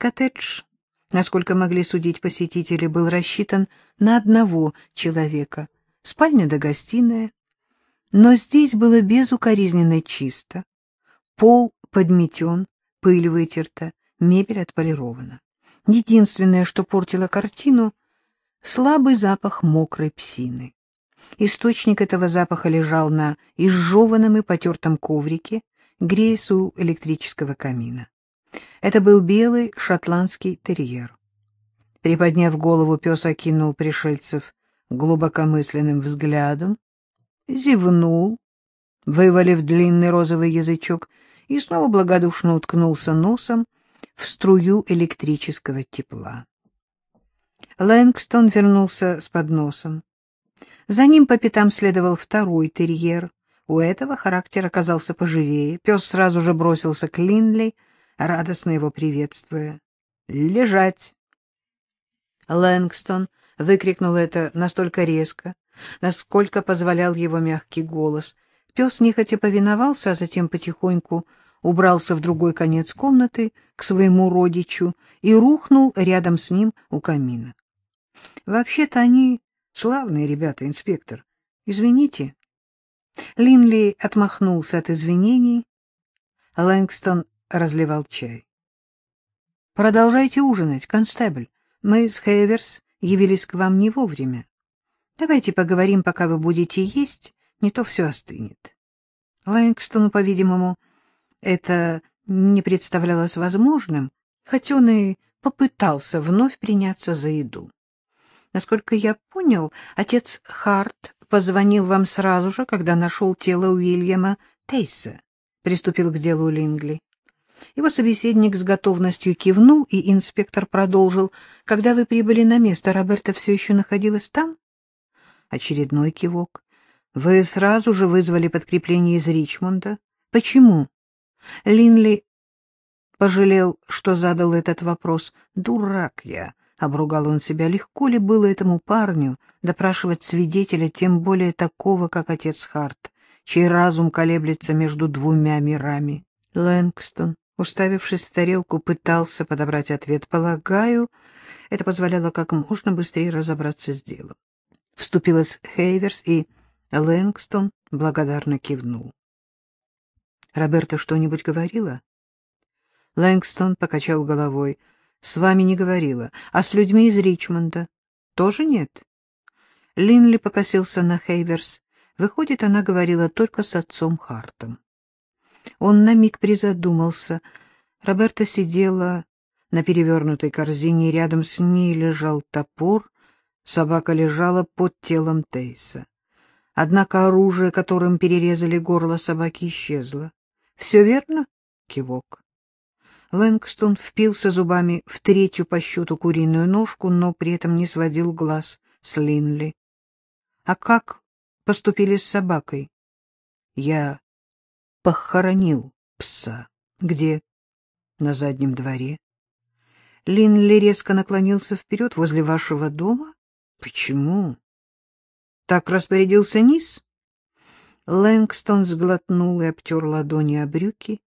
Коттедж, насколько могли судить посетители, был рассчитан на одного человека, спальня до гостиная, но здесь было безукоризненно чисто, пол подметен, пыль вытерта, мебель отполирована. Единственное, что портило картину — слабый запах мокрой псины. Источник этого запаха лежал на изжеванном и потертом коврике, греясь электрического камина. Это был белый шотландский терьер. Приподняв голову, пес окинул пришельцев глубокомысленным взглядом, зевнул, вывалив длинный розовый язычок, и снова благодушно уткнулся носом в струю электрического тепла. Лэнгстон вернулся с подносом. За ним по пятам следовал второй терьер. У этого характер оказался поживее. Пес сразу же бросился к Линли, радостно его приветствуя. «Лежать!» Лэнгстон выкрикнул это настолько резко, насколько позволял его мягкий голос. Пес нехотя повиновался, а затем потихоньку убрался в другой конец комнаты к своему родичу и рухнул рядом с ним у камина. Вообще-то они славные ребята, инспектор. Извините. Линли отмахнулся от извинений. Лэнгстон разливал чай. — Продолжайте ужинать, констебль. Мы с Хейверс явились к вам не вовремя. Давайте поговорим, пока вы будете есть, не то все остынет. Лэнгстону, по-видимому, это не представлялось возможным, хоть он и попытался вновь приняться за еду. Насколько я понял, отец Харт позвонил вам сразу же, когда нашел тело Уильяма Тейса, — приступил к делу Лингли. Его собеседник с готовностью кивнул, и инспектор продолжил. — Когда вы прибыли на место, Роберта все еще находилась там? Очередной кивок. — Вы сразу же вызвали подкрепление из Ричмонда. — Почему? Линли пожалел, что задал этот вопрос. — Дурак я! — обругал он себя. Легко ли было этому парню допрашивать свидетеля, тем более такого, как отец Харт, чей разум колеблется между двумя мирами? Лэнгстон уставившись в тарелку, пытался подобрать ответ. Полагаю, это позволяло как можно быстрее разобраться с делом. Вступилась Хейверс, и Лэнгстон благодарно кивнул. — Роберта что-нибудь говорила? Лэнгстон покачал головой. — С вами не говорила. А с людьми из Ричмонда? Тоже нет? Линли покосился на Хейверс. Выходит, она говорила только с отцом Хартом. Он на миг призадумался. Роберта сидела на перевернутой корзине, рядом с ней лежал топор, собака лежала под телом Тейса. Однако оружие, которым перерезали горло собаки, исчезло. — Все верно? — кивок. Лэнгстон впился зубами в третью по счету куриную ножку, но при этом не сводил глаз с Линли. — А как поступили с собакой? — Я похоронил пса. Где? На заднем дворе. Линли резко наклонился вперед возле вашего дома. Почему? Так распорядился Низ? Лэнгстон сглотнул и обтер ладони о брюки,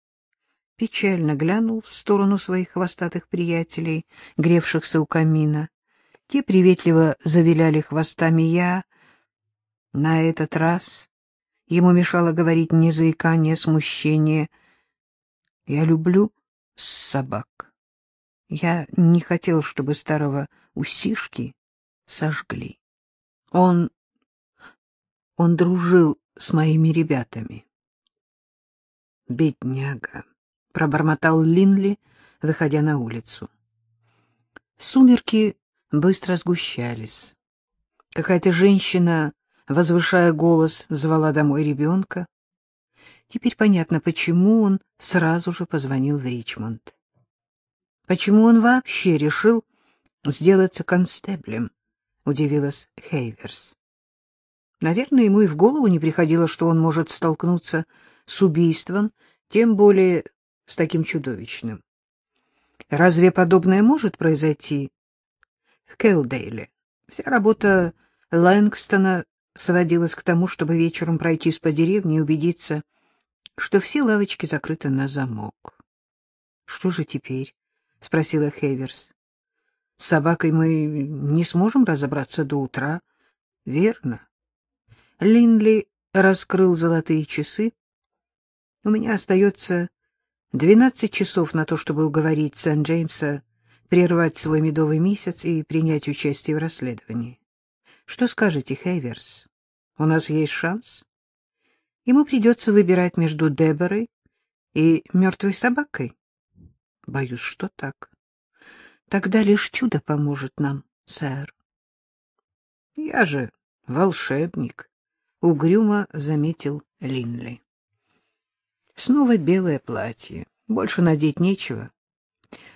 печально глянул в сторону своих хвостатых приятелей, гревшихся у камина. Те приветливо завиляли хвостами я. На этот раз Ему мешало говорить ни заикание, смущение. Я люблю собак. Я не хотел, чтобы старого усишки сожгли. Он... он дружил с моими ребятами. «Бедняга», — пробормотал Линли, выходя на улицу. Сумерки быстро сгущались. Какая-то женщина возвышая голос, звала домой ребенка. Теперь понятно, почему он сразу же позвонил в Ричмонд. Почему он вообще решил сделаться констеблем, удивилась Хейверс. Наверное, ему и в голову не приходило, что он может столкнуться с убийством, тем более с таким чудовищным. Разве подобное может произойти в Келдейле? Вся работа Лэнгстона сводилась к тому, чтобы вечером пройтись по деревне и убедиться, что все лавочки закрыты на замок. Что же теперь? спросила Хейверс. — С собакой мы не сможем разобраться до утра. — Верно. Линли раскрыл золотые часы. — У меня остается двенадцать часов на то, чтобы уговорить Сент-Джеймса прервать свой медовый месяц и принять участие в расследовании. Что скажете, Хейверс? У нас есть шанс? Ему придется выбирать между Деборой и мертвой собакой. Боюсь, что так. Тогда лишь чудо поможет нам, сэр. Я же волшебник, — угрюмо заметил Линли. Снова белое платье. Больше надеть нечего.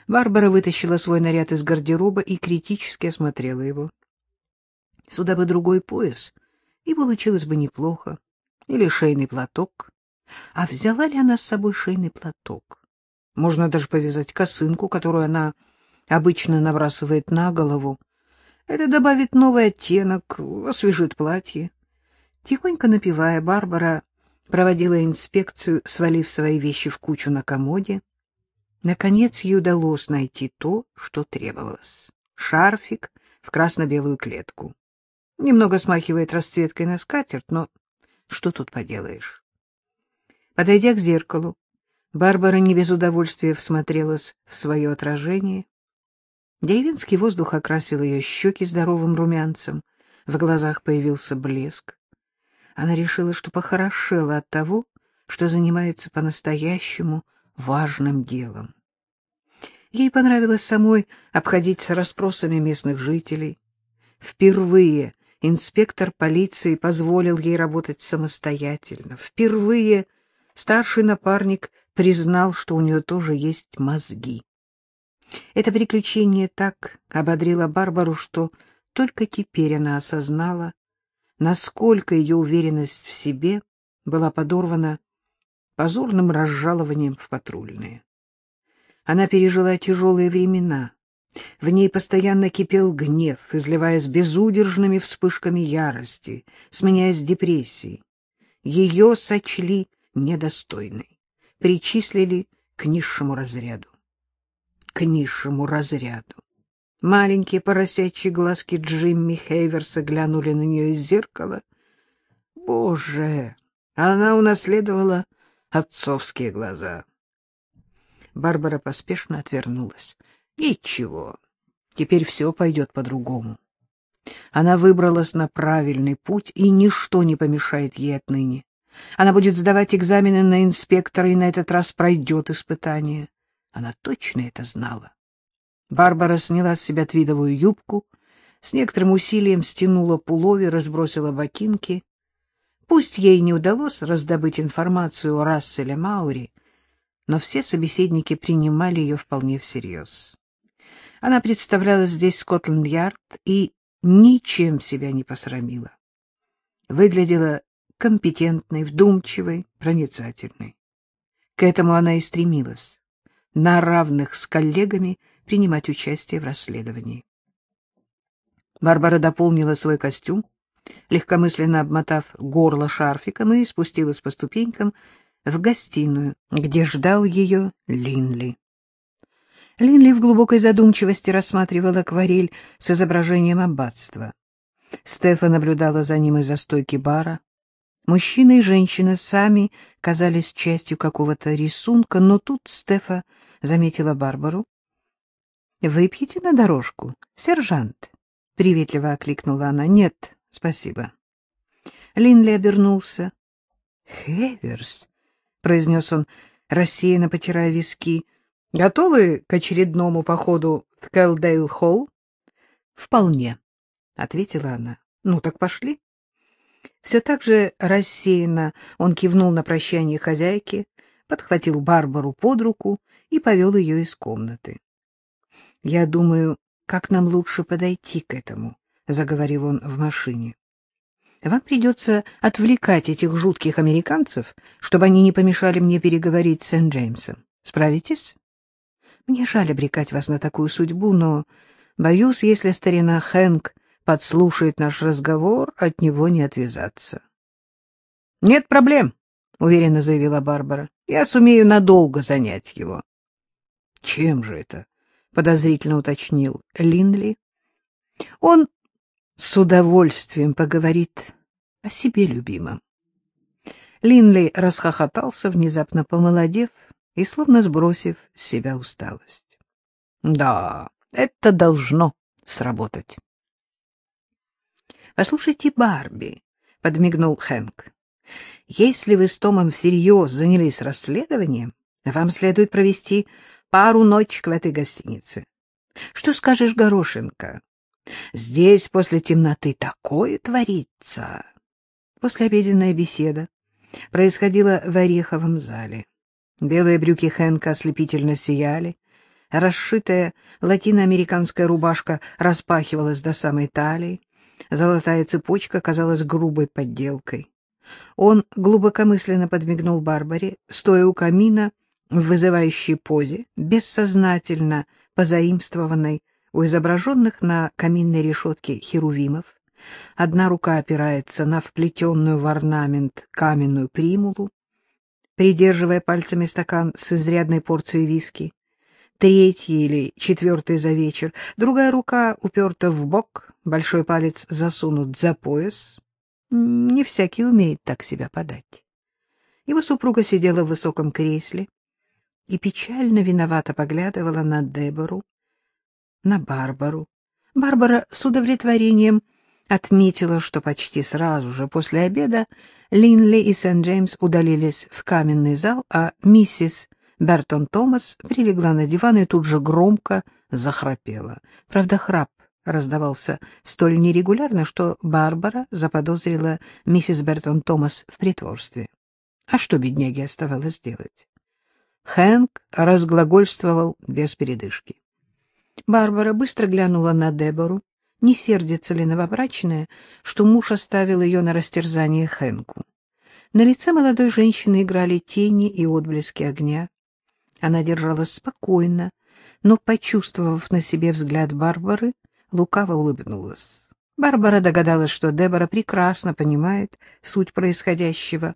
Барбара вытащила свой наряд из гардероба и критически осмотрела его. Сюда бы другой пояс, и получилось бы неплохо. Или шейный платок. А взяла ли она с собой шейный платок? Можно даже повязать косынку, которую она обычно набрасывает на голову. Это добавит новый оттенок, освежит платье. Тихонько напевая, Барбара проводила инспекцию, свалив свои вещи в кучу на комоде. Наконец ей удалось найти то, что требовалось. Шарфик в красно-белую клетку. Немного смахивает расцветкой на скатерть, но что тут поделаешь? Подойдя к зеркалу, Барбара не без удовольствия всмотрелась в свое отражение. Деревенский воздух окрасил ее щеки здоровым румянцем, в глазах появился блеск. Она решила, что похорошела от того, что занимается по-настоящему важным делом. Ей понравилось самой обходить с расспросами местных жителей. Впервые инспектор полиции позволил ей работать самостоятельно. Впервые старший напарник признал, что у нее тоже есть мозги. Это приключение так ободрило Барбару, что только теперь она осознала, насколько ее уверенность в себе была подорвана позорным разжалованием в патрульные. Она пережила тяжелые времена. В ней постоянно кипел гнев, изливаясь безудержными вспышками ярости, сменяясь депрессией. Ее сочли недостойной, причислили к низшему разряду. К низшему разряду. Маленькие поросячьи глазки Джимми Хейверса глянули на нее из зеркала. Боже, она унаследовала отцовские глаза. Барбара поспешно отвернулась. Ничего, теперь все пойдет по-другому. Она выбралась на правильный путь, и ничто не помешает ей отныне. Она будет сдавать экзамены на инспектора и на этот раз пройдет испытание. Она точно это знала. Барбара сняла с себя твидовую юбку, с некоторым усилием стянула пуловер, разбросила ботинки. Пусть ей не удалось раздобыть информацию о Расселе Маури, но все собеседники принимали ее вполне всерьез. Она представляла здесь Скотланд-Ярд и ничем себя не посрамила. Выглядела компетентной, вдумчивой, проницательной. К этому она и стремилась, на равных с коллегами принимать участие в расследовании. Барбара дополнила свой костюм, легкомысленно обмотав горло шарфиком и спустилась по ступенькам в гостиную, где ждал ее Линли. Линли в глубокой задумчивости рассматривал акварель с изображением аббатства. Стефа наблюдала за ним из-за стойки бара. Мужчина и женщина сами казались частью какого-то рисунка, но тут Стефа заметила Барбару. — Выпьете на дорожку, сержант? — приветливо окликнула она. — Нет, спасибо. Линли обернулся. — Хеверс, — произнес он, рассеянно потирая виски, — готовы к очередному походу в Кэлдейл-холл? — Вполне, — ответила она. — Ну так пошли. Все так же рассеянно он кивнул на прощание хозяйке, подхватил Барбару под руку и повел ее из комнаты. — Я думаю, как нам лучше подойти к этому, — заговорил он в машине. — Вам придется отвлекать этих жутких американцев, чтобы они не помешали мне переговорить с Сент-Джеймсом. Справитесь? Мне жаль обрекать вас на такую судьбу, но, боюсь, если старина Хэнк подслушает наш разговор, от него не отвязаться. — Нет проблем, — уверенно заявила Барбара. — Я сумею надолго занять его. — Чем же это? подозрительно уточнил Линли. Он с удовольствием поговорит о себе любимом. Линли расхохотался, внезапно помолодев и словно сбросив с себя усталость. — Да, это должно сработать. — Послушайте, Барби, — подмигнул Хэнк, — если вы с Томом всерьез занялись расследованием, вам следует провести пару ночек в этой гостинице. Что скажешь, Горошенко? Здесь после темноты такое творится. Послеобеденная беседа происходила в Ореховом зале. Белые брюки Хэнка ослепительно сияли, расшитая латиноамериканская рубашка распахивалась до самой талии, золотая цепочка казалась грубой подделкой. Он глубокомысленно подмигнул Барбаре, стоя у камина в вызывающей позе, бессознательно позаимствованной у изображенных на каминной решетке херувимов. Одна рука опирается на вплетенную в орнамент каменную примулу, придерживая пальцами стакан с изрядной порцией виски. Третий или четвертый за вечер, другая рука уперта в бок, большой палец засунут за пояс. Не всякий умеет так себя подать. Его супруга сидела в высоком кресле и печально виновато поглядывала на Дебору, на Барбару. Барбара с удовлетворением отметила, что почти сразу же после обеда Линли и Сент-Джеймс удалились в каменный зал, а миссис Бертон Томас прилегла на диван и тут же громко захрапела. Правда, храп раздавался столь нерегулярно, что Барбара заподозрила миссис Бертон Томас в притворстве. А что бедняге оставалось делать? Хэнк разглагольствовал без передышки. Барбара быстро глянула на Дебору, не сердится ли новобрачная, что муж оставил ее на растерзание Хэнку. На лице молодой женщины играли тени и отблески огня. Она держалась спокойно, но, почувствовав на себе взгляд Барбары, лукаво улыбнулась. Барбара догадалась, что Дебора прекрасно понимает суть происходящего,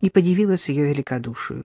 и подивилась ее великодушию.